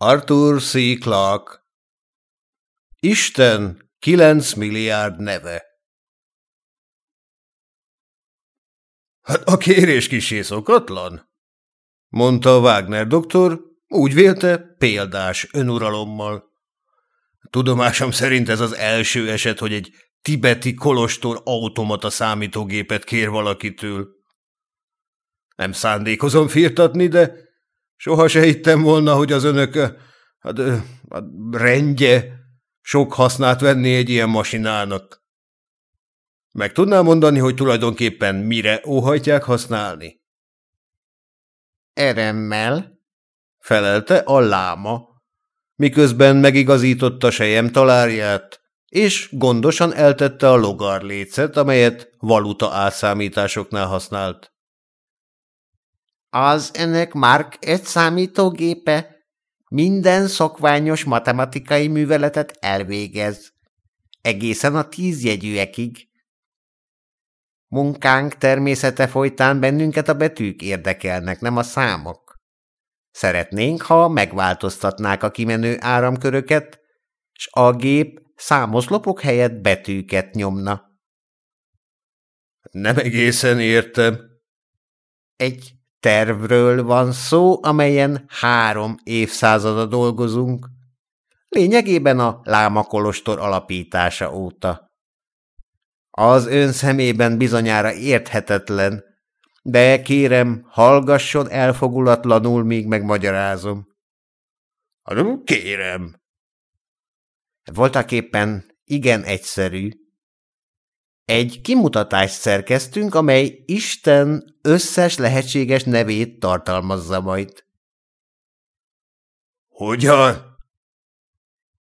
Arthur C. Clarke Isten 9 milliárd neve Hát a kérés kisé szokatlan, mondta Wagner doktor, úgy vélte példás önuralommal. Tudomásom szerint ez az első eset, hogy egy tibeti kolostor automata számítógépet kér valakitől. Nem szándékozom firtatni, de soha se hittem volna, hogy az önök hát, hát, rendje sok hasznát venni egy ilyen masinának. Meg tudnám mondani, hogy tulajdonképpen mire óhajtják használni? Eremmel, felelte a láma, miközben megigazította sejem talárját, és gondosan eltette a logarlécet, amelyet valuta átszámításoknál használt. Az önök Mark egy számítógépe minden szokványos matematikai műveletet elvégez, egészen a tízjegyűekig. Munkánk természete folytán bennünket a betűk érdekelnek, nem a számok. Szeretnénk, ha megváltoztatnák a kimenő áramköröket, s a gép számoszlopok helyett betűket nyomna. Nem egészen értem. Egy tervről van szó, amelyen három évszázada dolgozunk. Lényegében a lámakolostor alapítása óta. Az ön szemében bizonyára érthetetlen, de kérem, hallgasson elfogulatlanul, míg megmagyarázom. Hát, kérem. Voltak éppen igen egyszerű. Egy kimutatást szerkeztünk, amely Isten összes lehetséges nevét tartalmazza majd. Hogyan?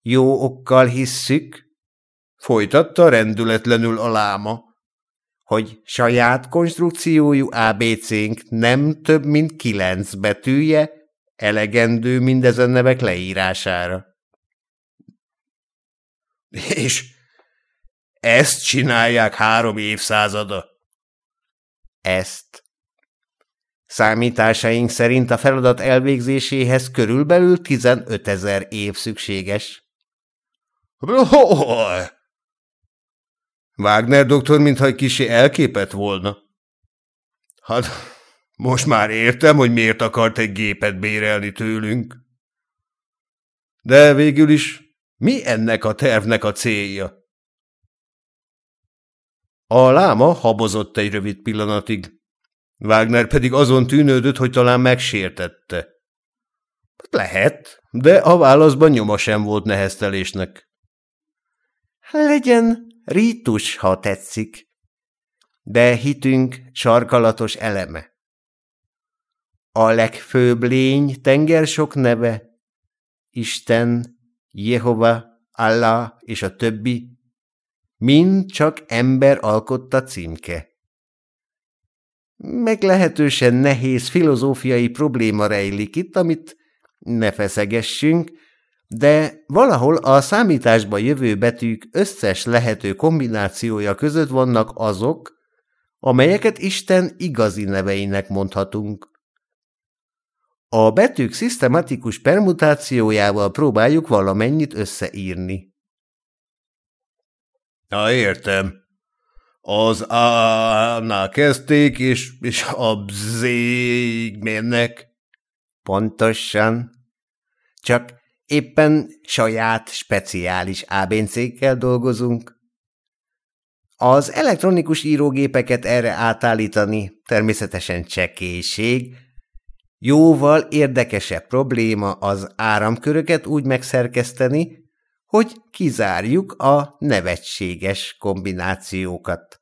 Jó okkal hisszük, folytatta rendületlenül a láma, hogy saját konstrukciójú ABC-nk nem több, mint kilenc betűje, elegendő mindezen nevek leírására. És ezt csinálják három évszázada? Ezt. Számításaink szerint a feladat elvégzéséhez körülbelül 15 ezer év szükséges. Hol? Wagner doktor mintha egy kicsi elképett volna. Hát, most már értem, hogy miért akart egy gépet bérelni tőlünk. De végül is mi ennek a tervnek a célja? A láma habozott egy rövid pillanatig. Wagner pedig azon tűnődött, hogy talán megsértette. Lehet, de a válaszban nyoma sem volt neheztelésnek. Legyen rítus, ha tetszik, de hitünk sarkalatos eleme. A legfőbb lény tenger sok neve, Isten, Jehova, Allah és a többi, mind csak ember alkotta címke. Meglehetősen nehéz filozófiai probléma rejlik itt, amit ne feszegessünk, de valahol a számításba jövő betűk összes lehető kombinációja között vannak azok, amelyeket Isten igazi neveinek mondhatunk. A betűk szisztematikus permutációjával próbáljuk valamennyit összeírni. Na, értem. Az A-nál kezdték, és, és a Z-ig mennek. Pontosan. Csak Éppen saját, speciális ABC-kkel dolgozunk. Az elektronikus írógépeket erre átállítani természetesen csekélység. Jóval érdekesebb probléma az áramköröket úgy megszerkeszteni, hogy kizárjuk a nevetséges kombinációkat.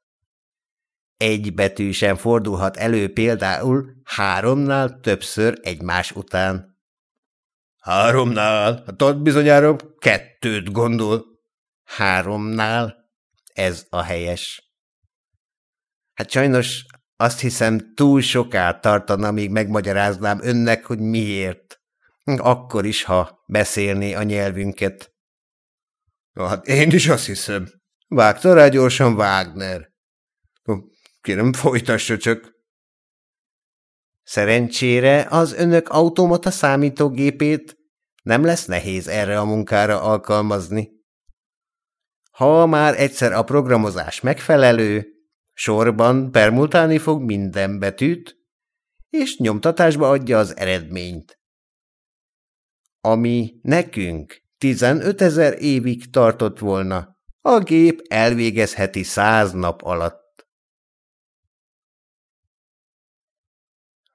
Egy betű sem fordulhat elő például háromnál többször egymás után. Háromnál? Hát ott bizonyára kettőt gondol. Háromnál? Ez a helyes. Hát sajnos azt hiszem túl soká tartana, míg megmagyaráznám önnek, hogy miért. Akkor is, ha beszélné a nyelvünket. Hát én is azt hiszem. Vágta rá gyorsan Wagner. Kérem, folytassa csak. Szerencsére az önök automata számítógépét Nem lesz nehéz erre a munkára alkalmazni. Ha már egyszer a programozás megfelelő, sorban permutálni fog minden betűt, és nyomtatásba adja az eredményt. Ami nekünk 15 ezer évig tartott volna, a gép elvégezheti száz nap alatt.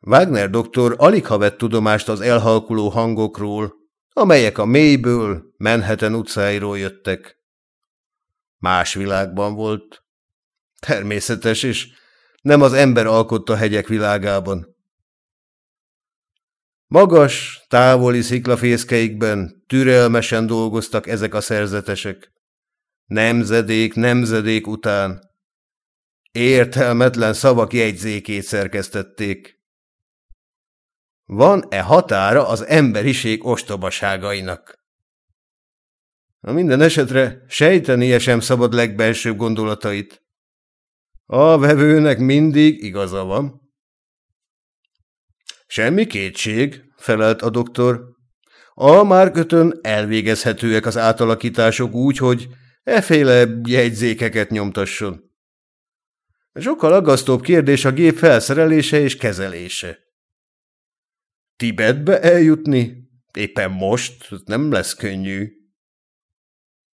Wagner doktor alig ha vett tudomást az elhalkuló hangokról, amelyek a mélyből, Manhattan utcáiról jöttek. Más világban volt. Természetes is, nem az ember alkotta hegyek világában. Magas, távoli sziklafészkeikben türelmesen dolgoztak ezek a szerzetesek. Nemzedék, nemzedék után. Értelmetlen szavak jegyzékét szerkesztették. Van-e határa az emberiség ostobaságainak? A minden esetre sejtenie sem szabad legbelsőbb gondolatait. A vevőnek mindig igaza van. Semmi kétség, felelt a doktor. A márkötön elvégezhetőek az átalakítások úgy, hogy eféle jegyzékeket nyomtasson. Sokkal aggasztóbb kérdés a gép felszerelése és kezelése. Tibetbe eljutni? Éppen most? Nem lesz könnyű.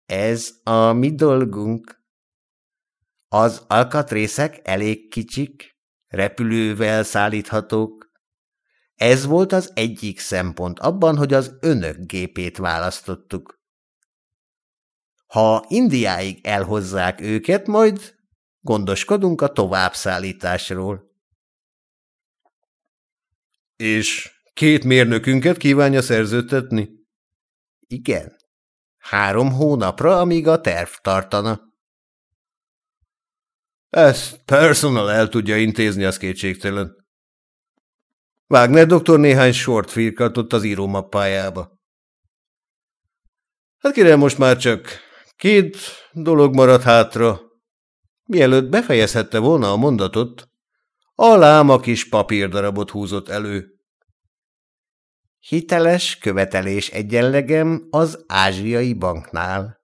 Ez a mi dolgunk. Az alkatrészek elég kicsik, repülővel szállíthatók. Ez volt az egyik szempont abban, hogy az önök gépét választottuk. Ha Indiáig elhozzák őket, majd gondoskodunk a továbbszállításról. És két mérnökünket kívánja szerződtetni? Igen. Három hónapra, amíg a terv tartana. Ezt personal el tudja intézni, az kétségtelen. Wagner doktor néhány sort firkatott az írómappájába. Hát kérem, most már csak két dolog maradt hátra. Mielőtt befejezhette volna a mondatot, a láma kis papírdarabot húzott elő. Hiteles követelés egyenlegem az ázsiai banknál.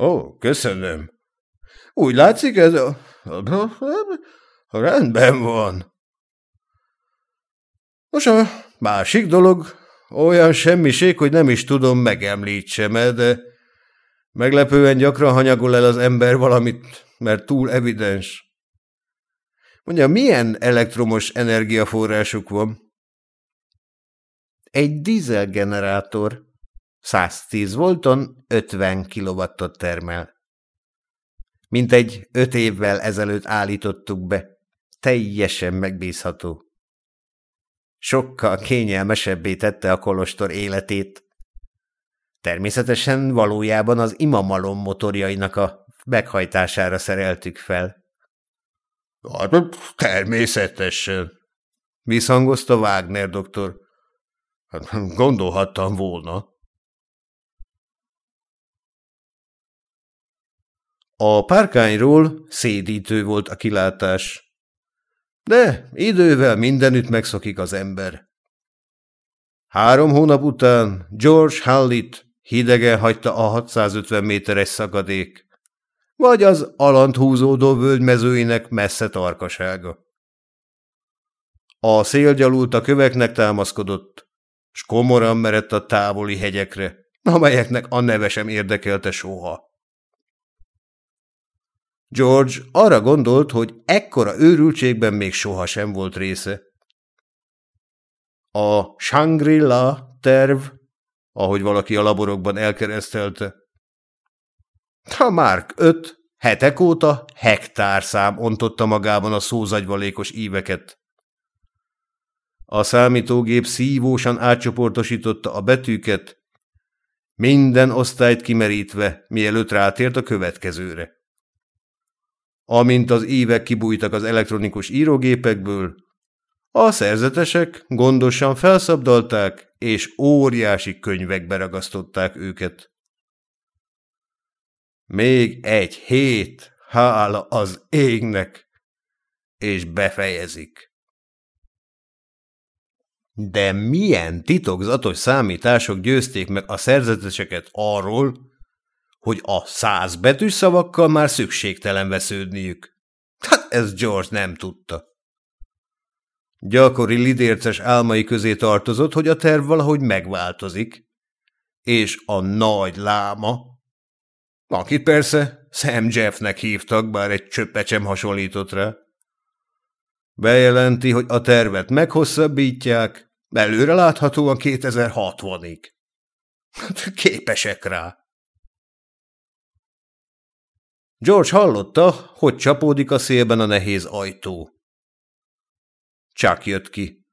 Ó, köszönöm. Úgy látszik, ez a... Rendben van. Most a másik dolog olyan semmiség, hogy nem is tudom megemlítsem -e, de meglepően gyakran hanyagol el az ember valamit, mert túl evidens. Mondja, milyen elektromos energiaforrásuk van? Egy dízelgenerátor 110 volton 50 kilowattot termel. Mint egy öt évvel ezelőtt állítottuk be. Teljesen megbízható. Sokkal kényelmesebbé tette a kolostor életét. Természetesen valójában az imamalom motorjainak a meghajtására szereltük fel. Hát, természetesen, visszhangozta Wagner doktor. Hát, gondolhattam volna. A párkányról szédítő volt a kilátás. De idővel mindenütt megszokik az ember. Három hónap után George Hallit hidegen hagyta a 650 méteres szakadék, vagy az alant húzódó völgymezőinek messze tarkasága. A szél gyalult a köveknek támaszkodott, s komoran merett a távoli hegyekre, amelyeknek a neve sem érdekelte soha. George arra gondolt, hogy ekkora őrültségben még soha sem volt része. A Shangri-La terv, ahogy valaki a laborokban elkeresztelte. A Mark 5 hetek óta hektárszám ontotta magában a szózagyvalékos íveket. A számítógép szívósan átcsoportosította a betűket, minden osztályt kimerítve, mielőtt rátért a következőre. Amint az évek kibújtak az elektronikus írógépekből, a szerzetesek gondosan felszabdalták, és óriási könyvekbe ragasztották őket. Még egy hét, hála az égnek, és befejezik. De milyen titokzatos számítások győzték meg a szerzeteseket arról, hogy a száz betűs szavakkal már szükségtelen vesződniük? Hát ez George nem tudta. Gyakori lidérces álmai közé tartozott, hogy a terv valahogy megváltozik, és a nagy láma, akit persze Sam Jeffnek hívtak, bár egy csöppet sem hasonlított rá, bejelenti, hogy a tervet meghosszabbítják, előre láthatóan 2060-ig. Hát, képesek rá. George hallotta, hogy csapódik a szélben a nehéz ajtó. Csak jött ki.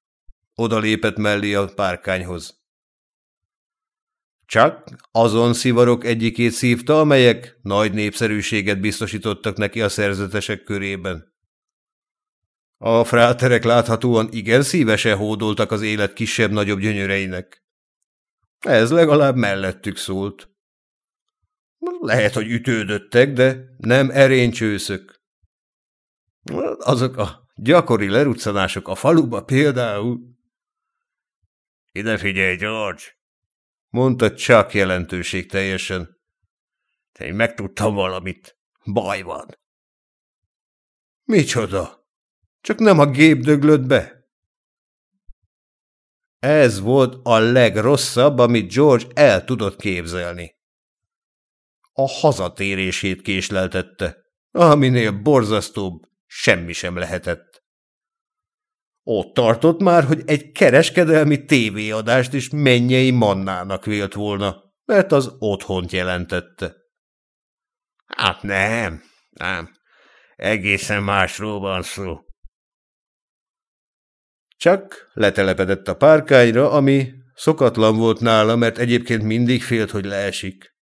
Oda lépett mellé a párkányhoz. Csak azon szivarok egyikét szívta, amelyek nagy népszerűséget biztosítottak neki a szerzetesek körében. A fráterek láthatóan igen szívesen hódoltak az élet kisebb-nagyobb gyönyöreinek. Ez legalább mellettük szólt. Lehet, hogy ütődöttek, de nem erénycsőszök. Azok a gyakori leruccanások a faluba például. Ide figyelj, George! mondta csak jelentőség teljesen. Én megtudtam valamit. Baj van. Micsoda? Csak nem a gép döglött be? Ez volt a legrosszabb, amit George el tudott képzelni. A hazatérését késleltette, aminél borzasztóbb semmi sem lehetett. Ott tartott már, hogy egy kereskedelmi tévéadást is mennyei mannának vélt volna, mert az otthont jelentette. Hát nem, nem, egészen másról van szó. Csak letelepedett a párkányra, ami szokatlan volt nála, mert egyébként mindig félt, hogy leesik.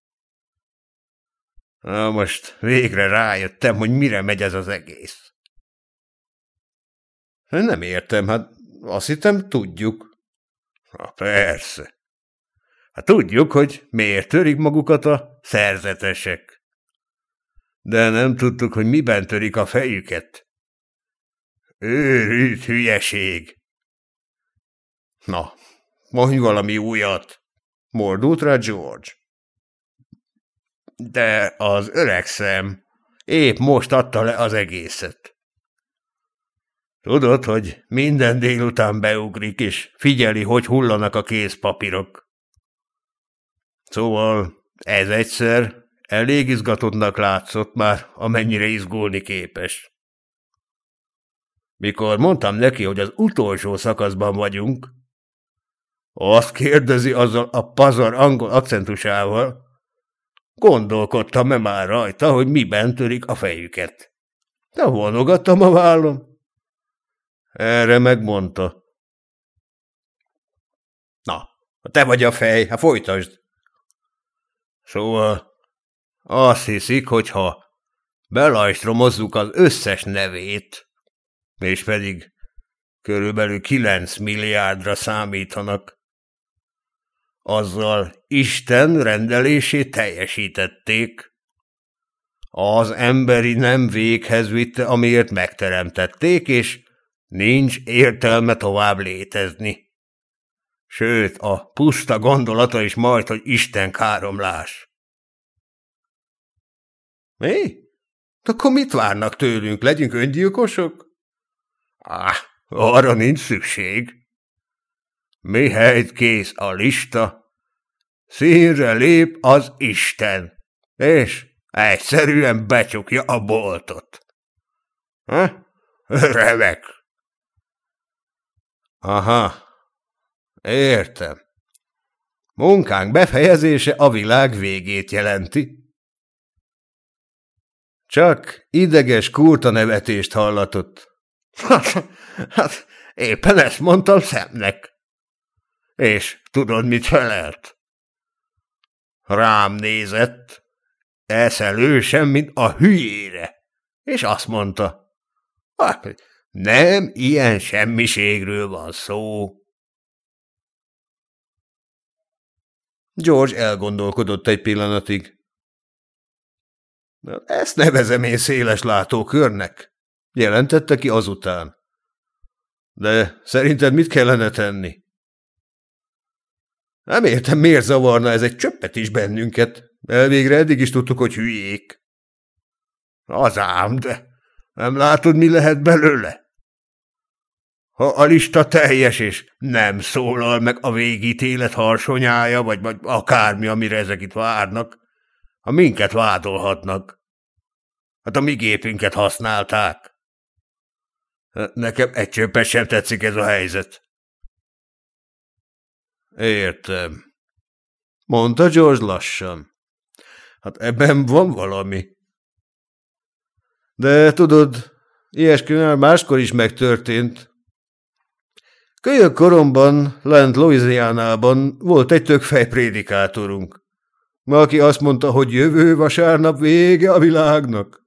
Na most végre rájöttem, hogy mire megy ez az egész. Nem értem, hát azt hittem tudjuk. Na persze. Hát tudjuk, hogy miért törik magukat a szerzetesek. De nem tudtuk, hogy miben törik a fejüket. Őrült hülyeség. Na, mondj valami újat, mordult rá George. De az öreg szem épp most adta le az egészet. Tudod, hogy minden délután beugrik, és figyeli, hogy hullanak a kézpapírok. Szóval ez egyszer elég izgatottnak látszott már, amennyire izgulni képes. Mikor mondtam neki, hogy az utolsó szakaszban vagyunk, azt kérdezi azzal a pazar angol akcentusával, gondolkodtam-e már rajta, hogy miben törik a fejüket. De vonogattam a vállom. Erre megmondta. Na, te vagy a fej, hát folytasd. Szóval azt hiszik, hogy ha belajstromozzuk az összes nevét, és pedig körülbelül kilenc milliárdra számítanak, azzal Isten rendelését teljesítették. Az emberi nem véghez vitte, amiért megteremtették, és Nincs értelme tovább létezni. Sőt, a puszta gondolata is majd, hogy Isten káromlás. Mi? Akkor mit várnak tőlünk? Legyünk öngyilkosok? Á, arra nincs szükség. Mihelyt kész a lista, színre lép az Isten, és egyszerűen becsukja a boltot. Ha? Remek. Aha, értem. Munkánk befejezése a világ végét jelenti. Csak ideges kurta nevetést hallatott. Hát, éppen ezt mondtam szemnek. És tudod, mit felelt? Rám nézett, eszelősen, mint a hülyére, és azt mondta, hát, nem ilyen semmiségről van szó. George elgondolkodott egy pillanatig. Ezt nevezem én széles látókörnek, jelentette ki azután. De szerinted mit kellene tenni? Nem értem, miért zavarna ez egy csöppet is bennünket. Elvégre eddig is tudtuk, hogy hülyék. Az ám, de nem látod, mi lehet belőle? Ha a lista teljes, és nem szólal meg a végítélet harsonyája, vagy, vagy akármi, amire ezek itt várnak, ha minket vádolhatnak. Hát a mi gépünket használták. Nekem egy csöppet sem tetszik ez a helyzet. Értem, mondta George lassan. Hát ebben van valami. De tudod, ilyesmi már máskor is megtörtént. Kölyök koromban, lent Louisianában volt egy tök prédikátorunk, aki azt mondta, hogy jövő vasárnap vége a világnak.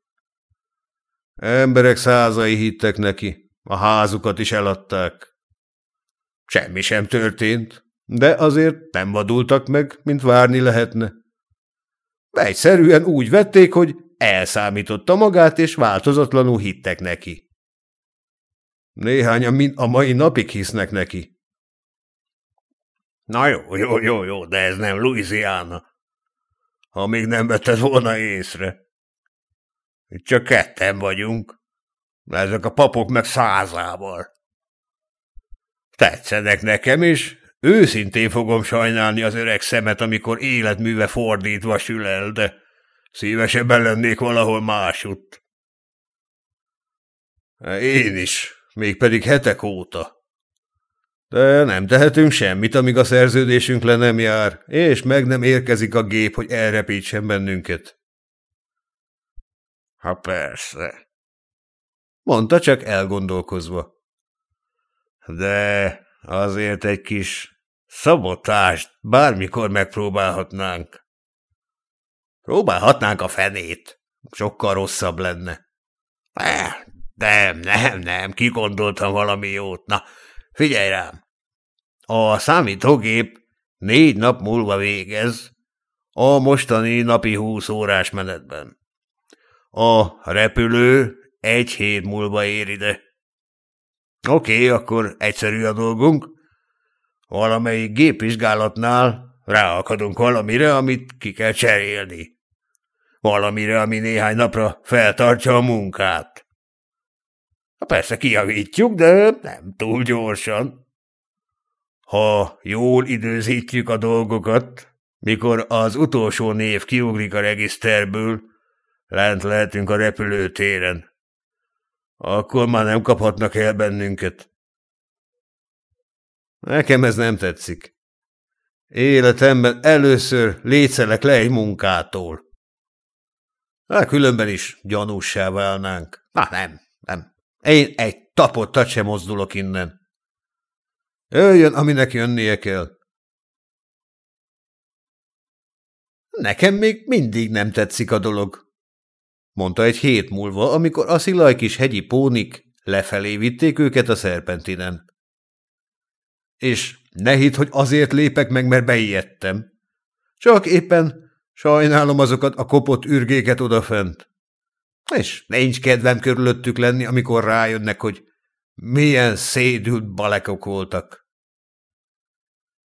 Emberek százai hittek neki, a házukat is eladták. Semmi sem történt, de azért nem vadultak meg, mint várni lehetne. Egyszerűen úgy vették, hogy elszámította magát, és változatlanul hittek neki. Néhányan mind a mai napig hisznek neki. Na jó, jó, jó, jó, de ez nem Louisiana. Ha még nem vetted volna észre. Itt csak ketten vagyunk. Ezek a papok meg százával. Tetszenek nekem is, őszintén fogom sajnálni az öreg szemet, amikor életműve fordítva sül el, de szívesebben lennék valahol másutt. Én is, mégpedig hetek óta. De nem tehetünk semmit, amíg a szerződésünk le nem jár, és meg nem érkezik a gép, hogy elrepítsen bennünket. Ha persze, mondta csak elgondolkozva. De azért egy kis szabotást bármikor megpróbálhatnánk. Próbálhatnánk a fenét, sokkal rosszabb lenne. Nem, nem, nem, kigondoltam valami jót. Na, figyelj rám! A számítógép négy nap múlva végez, a mostani napi húsz órás menetben. A repülő egy hét múlva ér ide. Oké, akkor egyszerű a dolgunk. Valamelyik gépvizsgálatnál ráakadunk valamire, amit ki kell cserélni. Valamire, ami néhány napra feltartja a munkát. Persze kijavítjuk, de nem túl gyorsan. Ha jól időzítjük a dolgokat, mikor az utolsó név kiugrik a regiszterből, lent lehetünk a repülőtéren. Akkor már nem kaphatnak el bennünket. Nekem ez nem tetszik. Életemben először létszelek le egy munkától. Hát különben is gyanússá válnánk. Na nem, nem. Én egy tapottat sem mozdulok innen. Jöjjön, aminek jönnie kell. Nekem még mindig nem tetszik a dolog, mondta egy hét múlva, amikor a szilaj kis hegyi pónik lefelé vitték őket a szerpentinen. És ne hidd, hogy azért lépek meg, mert beijedtem. Csak éppen sajnálom azokat a kopott ürgéket odafent. És nincs kedvem körülöttük lenni, amikor rájönnek, hogy milyen szédült balekok voltak.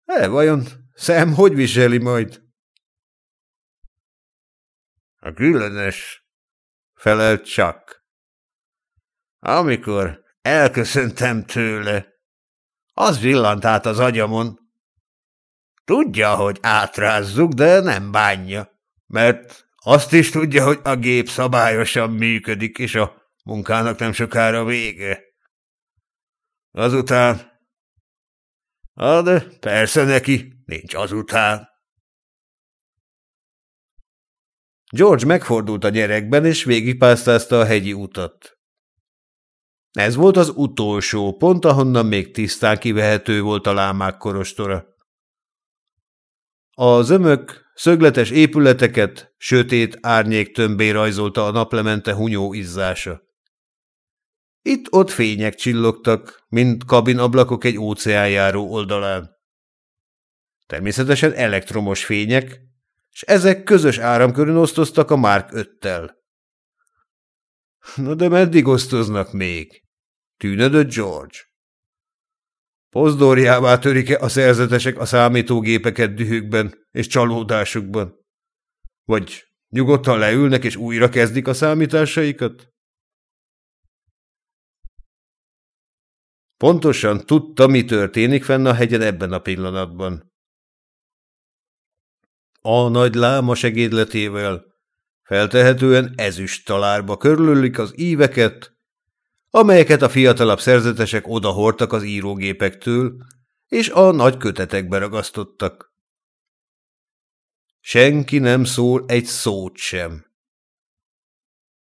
E, vajon szem hogy viseli majd? A különös, felelt csak. Amikor elköszöntem tőle, az villant át az agyamon. Tudja, hogy átrázzuk, de nem bánja, mert azt is tudja, hogy a gép szabályosan működik, és a munkának nem sokára vége. Azután... Ah, de persze neki, nincs azután. George megfordult a gyerekben, és végigpásztázta a hegyi utat. Ez volt az utolsó pont, ahonnan még tisztán kivehető volt a lámák korostora. A zömök Szögletes épületeket, sötét árnyék tömbé rajzolta a naplemente hunyó izzása. Itt-ott fények csillogtak, mint kabinablakok egy óceánjáró oldalán. Természetesen elektromos fények, és ezek közös áramkörön osztoztak a Mark 5-tel. Na de meddig osztoznak még? Tűnödött George. Pozdorjává törik-e a szerzetesek a számítógépeket dühükben és csalódásukban? Vagy nyugodtan leülnek és újra kezdik a számításaikat? Pontosan tudta, mi történik fenn a hegyen ebben a pillanatban. A nagy láma segédletével feltehetően ezüst talárba körülölik az íveket, amelyeket a fiatalabb szerzetesek odahordtak az írógépektől, és a nagy kötetekbe ragasztottak. Senki nem szól egy szót sem.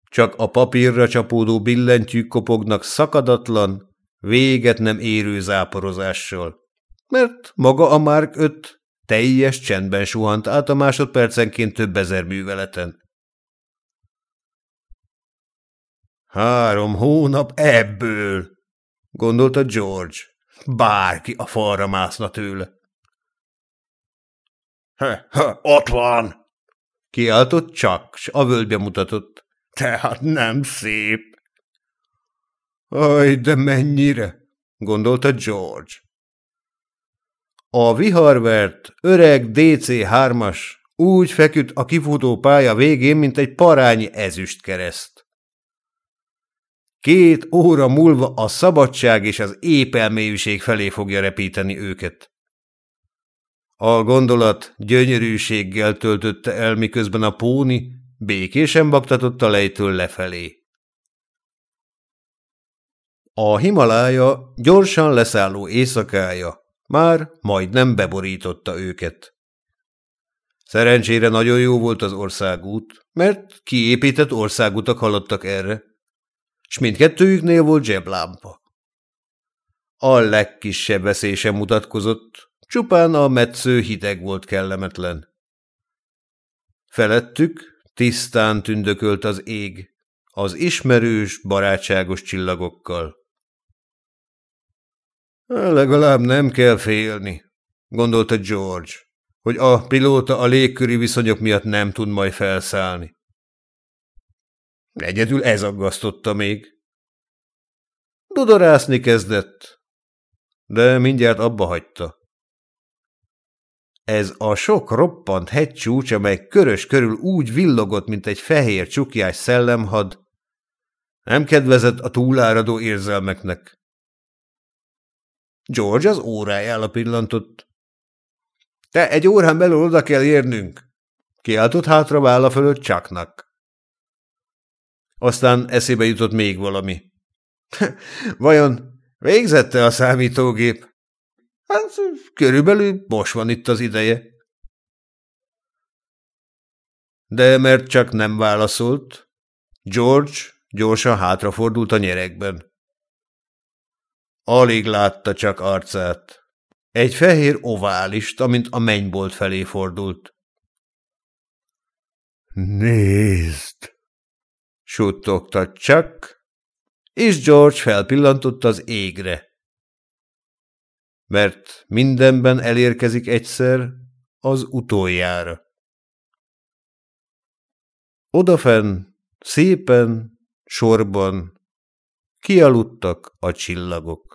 Csak a papírra csapódó billentyűk kopognak szakadatlan, véget nem érő záporozással, mert maga a Mark 5 teljes csendben suhant át a másodpercenként több ezer műveleten. Három hónap ebből, gondolta George. Bárki a falra mászna tőle. Ha, ha, ott van! Kiáltott csak, s a völgybe mutatott. Tehát nem szép. Aj, de mennyire, gondolta George. A viharvert, öreg DC-3-as úgy feküdt a kifutó pálya végén, mint egy parányi ezüstkereszt. Két óra múlva a szabadság és az épelmélyűség felé fogja repíteni őket. A gondolat gyönyörűséggel töltötte el, miközben a póni békésen baktatott a lejtől lefelé. A Himalája gyorsan leszálló éjszakája már majdnem beborította őket. Szerencsére nagyon jó volt az országút, mert kiépített országutak haladtak erre, s mindkettőjüknél volt zseblámpa. A legkisebb veszély mutatkozott, csupán a metsző hideg volt kellemetlen. Felettük tisztán tündökölt az ég, az ismerős, barátságos csillagokkal. Legalább nem kell félni, gondolta George, hogy a pilóta a légköri viszonyok miatt nem tud majd felszállni. Egyedül ez aggasztotta még. Dudorászni kezdett, de mindjárt abba hagyta. Ez a sok roppant hegycsúcs, amely körös körül úgy villogott, mint egy fehér csukjás szellemhad, nem kedvezett a túláradó érzelmeknek. George az órájára pillantott. – Te egy órán belül oda kell érnünk! – kiáltott hátra válla fölött Chucknak. Aztán eszébe jutott még valami. Vajon végzette a számítógép? Hát körülbelül most van itt az ideje. De mert csak nem válaszolt, George gyorsan hátrafordult a nyerekben. Alig látta csak arcát. Egy fehér oválist, amint a mennybolt felé fordult. Nézd! Suttogta csak, és George felpillantott az égre. Mert mindenben elérkezik egyszer az utoljára. Odafen, szépen, sorban kialudtak a csillagok.